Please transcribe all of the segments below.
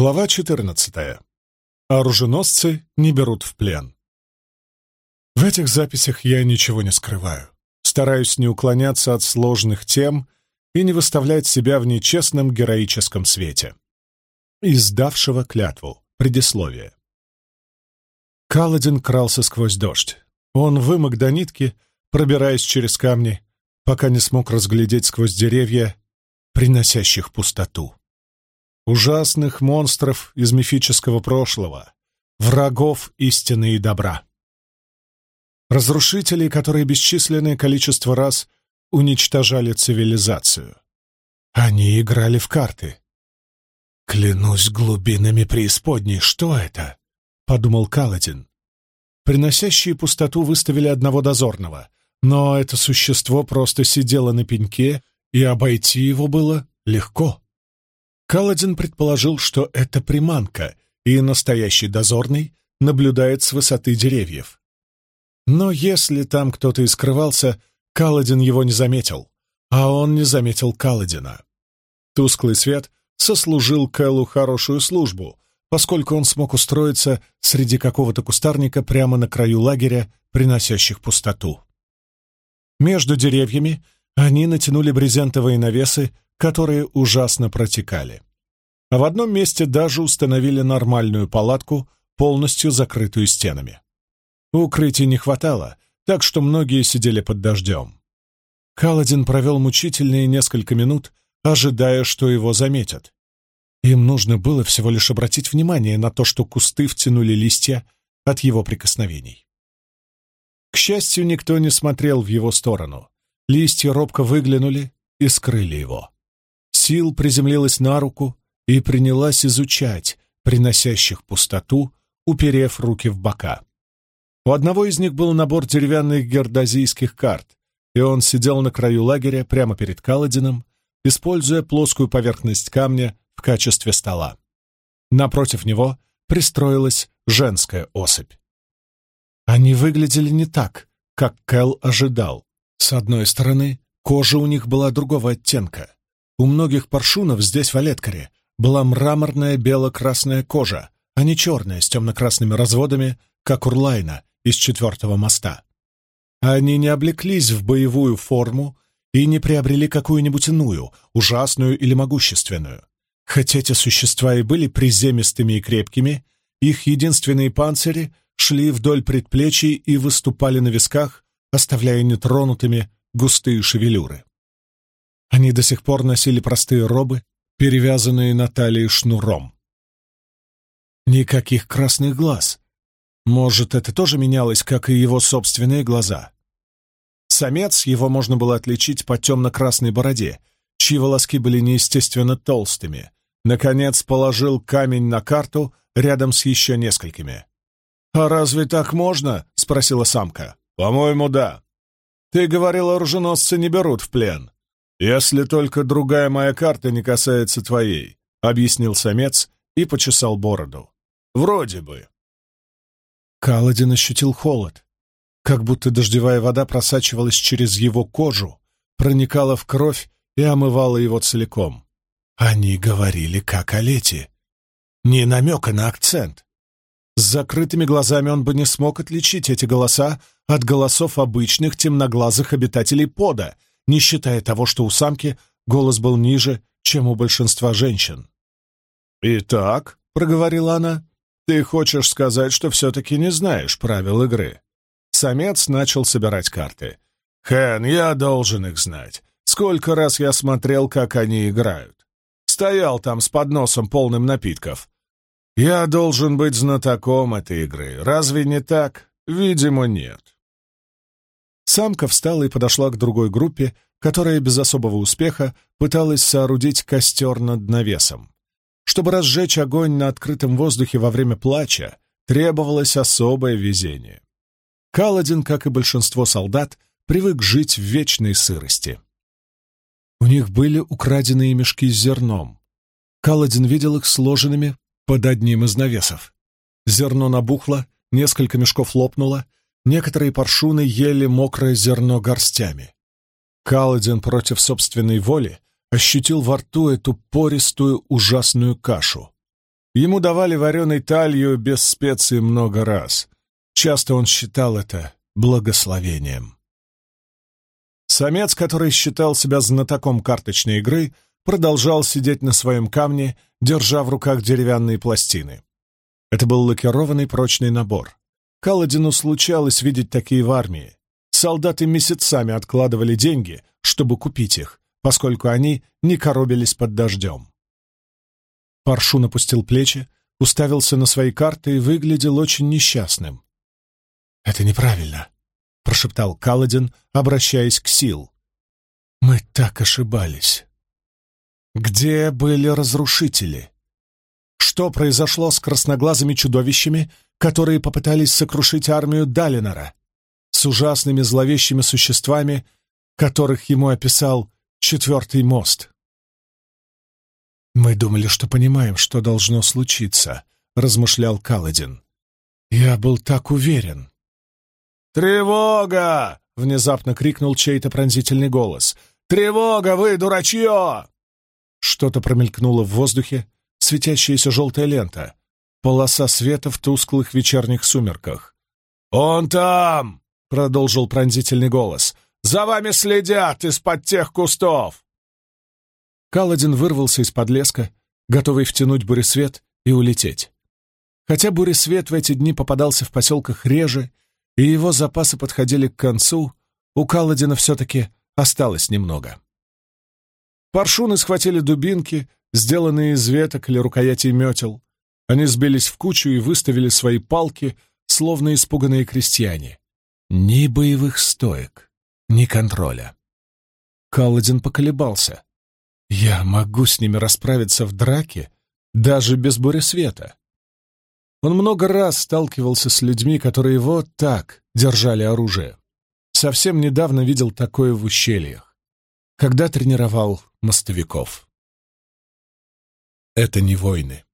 Глава 14. Оруженосцы не берут в плен. В этих записях я ничего не скрываю. Стараюсь не уклоняться от сложных тем и не выставлять себя в нечестном героическом свете. Издавшего клятву. Предисловие. Каладин крался сквозь дождь. Он вымок до нитки, пробираясь через камни, пока не смог разглядеть сквозь деревья, приносящих пустоту ужасных монстров из мифического прошлого, врагов истины и добра. Разрушителей, которые бесчисленное количество раз уничтожали цивилизацию. Они играли в карты. «Клянусь глубинами преисподней, что это?» — подумал Каладин. Приносящие пустоту выставили одного дозорного, но это существо просто сидело на пеньке, и обойти его было легко. Каладин предположил, что это приманка, и настоящий дозорный наблюдает с высоты деревьев. Но если там кто-то и скрывался, Каладин его не заметил, а он не заметил Каладина. Тусклый свет сослужил Кэллу хорошую службу, поскольку он смог устроиться среди какого-то кустарника прямо на краю лагеря, приносящих пустоту. Между деревьями они натянули брезентовые навесы, которые ужасно протекали. А в одном месте даже установили нормальную палатку, полностью закрытую стенами. Укрытий не хватало, так что многие сидели под дождем. Каладин провел мучительные несколько минут, ожидая, что его заметят. Им нужно было всего лишь обратить внимание на то, что кусты втянули листья от его прикосновений. К счастью, никто не смотрел в его сторону. Листья робко выглянули и скрыли его. Сил приземлилась на руку и принялась изучать приносящих пустоту, уперев руки в бока. У одного из них был набор деревянных гердозийских карт, и он сидел на краю лагеря прямо перед Каладином, используя плоскую поверхность камня в качестве стола. Напротив него пристроилась женская особь. Они выглядели не так, как Кэл ожидал. С одной стороны, кожа у них была другого оттенка, у многих паршунов здесь, в Олеткаре, была мраморная бело-красная кожа, а не черная с темно-красными разводами, как Урлайна из четвертого моста. Они не облеклись в боевую форму и не приобрели какую-нибудь иную, ужасную или могущественную. Хотя эти существа и были приземистыми и крепкими, их единственные панцири шли вдоль предплечий и выступали на висках, оставляя нетронутыми густые шевелюры. Они до сих пор носили простые робы, перевязанные на талии шнуром. Никаких красных глаз. Может, это тоже менялось, как и его собственные глаза. Самец его можно было отличить по темно-красной бороде, чьи волоски были неестественно толстыми. Наконец положил камень на карту рядом с еще несколькими. «А разве так можно?» — спросила самка. «По-моему, да. Ты говорил, оруженосцы не берут в плен. «Если только другая моя карта не касается твоей», — объяснил самец и почесал бороду. «Вроде бы». Каладин ощутил холод, как будто дождевая вода просачивалась через его кожу, проникала в кровь и омывала его целиком. Они говорили как о лете. Ни намека на акцент. С закрытыми глазами он бы не смог отличить эти голоса от голосов обычных темноглазых обитателей пода — не считая того, что у самки голос был ниже, чем у большинства женщин. «Итак», — проговорила она, — «ты хочешь сказать, что все-таки не знаешь правил игры?» Самец начал собирать карты. «Хэн, я должен их знать. Сколько раз я смотрел, как они играют. Стоял там с подносом полным напитков. Я должен быть знатоком этой игры. Разве не так? Видимо, нет. Самка встала и подошла к другой группе, которая без особого успеха пыталась соорудить костер над навесом. Чтобы разжечь огонь на открытом воздухе во время плача, требовалось особое везение. Каладин, как и большинство солдат, привык жить в вечной сырости. У них были украденные мешки с зерном. Каладин видел их сложенными под одним из навесов. Зерно набухло, несколько мешков лопнуло, Некоторые паршуны ели мокрое зерно горстями. Каладин против собственной воли ощутил во рту эту пористую ужасную кашу. Ему давали вареной талью без специй много раз. Часто он считал это благословением. Самец, который считал себя знатоком карточной игры, продолжал сидеть на своем камне, держа в руках деревянные пластины. Это был лакированный прочный набор. Каладину случалось видеть такие в армии. Солдаты месяцами откладывали деньги, чтобы купить их, поскольку они не коробились под дождем. Паршун опустил плечи, уставился на свои карты и выглядел очень несчастным. «Это неправильно», — прошептал Каладин, обращаясь к Сил. «Мы так ошибались. Где были разрушители? Что произошло с красноглазыми чудовищами, которые попытались сокрушить армию Далинора, с ужасными зловещими существами, которых ему описал Четвертый мост?» «Мы думали, что понимаем, что должно случиться», — размышлял Каладин. «Я был так уверен». «Тревога!» — внезапно крикнул чей-то пронзительный голос. «Тревога, вы, дурачье!» Что-то промелькнуло в воздухе, светящаяся желтая лента, полоса света в тусклых вечерних сумерках. «Он там!» — продолжил пронзительный голос. «За вами следят из-под тех кустов!» Каладин вырвался из-под леска, готовый втянуть буресвет и улететь. Хотя буресвет в эти дни попадался в поселках реже, и его запасы подходили к концу, у Каладина все-таки осталось немного. Паршуны схватили дубинки, сделанные из веток или рукоятей метел. Они сбились в кучу и выставили свои палки, словно испуганные крестьяне. Ни боевых стоек, ни контроля. Каладин поколебался. Я могу с ними расправиться в драке, даже без света. Он много раз сталкивался с людьми, которые вот так держали оружие. Совсем недавно видел такое в ущельях, когда тренировал мостовиков. Это не войны.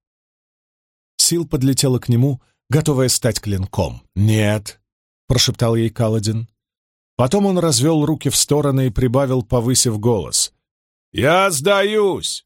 Сил подлетела к нему, готовая стать клинком. «Нет», — прошептал ей Каладин. Потом он развел руки в стороны и прибавил, повысив голос. «Я сдаюсь!